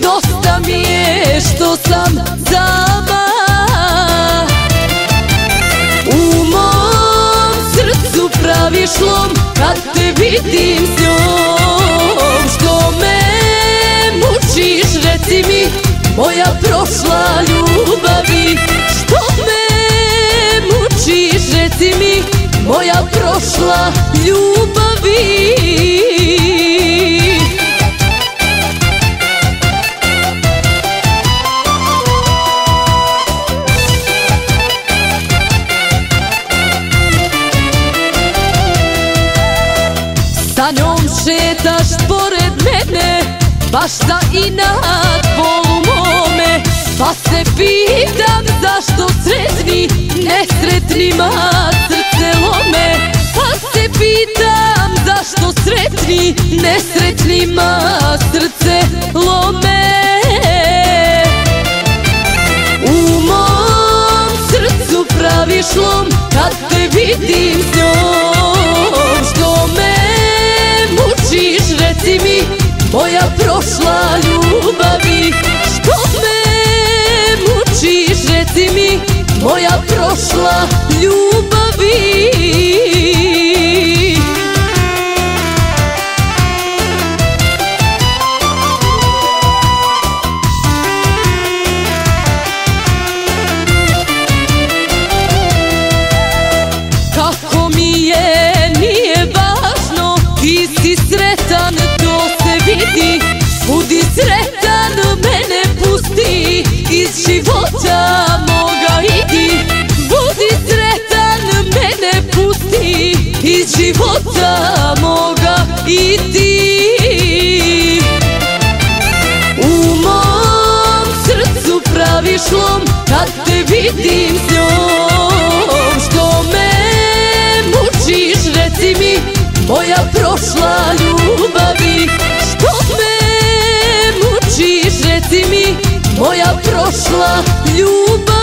Dosta mi je što sam sama U mom srcu pravi šlom Kad te vidim s njom. Što me mučiš reci mi Moja prošla ljubavi. Što me mučiš reci mi šetaš pored mene Baš za inat bolu mome. Pa se pitam zašto sretni Nesretnima srce lome? Pa se pitam zašto sretni Nesretnima srce lome? U mom srcu pravi šlom Kad te vidim s njom reci mi Moja prošla ljubavi Što me mučiš? Reci mi Moja prošla ljubavi šlom Kad te vidim s njom. Što me mučiš reci mi Moja prošla ljubavi. Što me mučiš reci mi Moja prošla ljubavi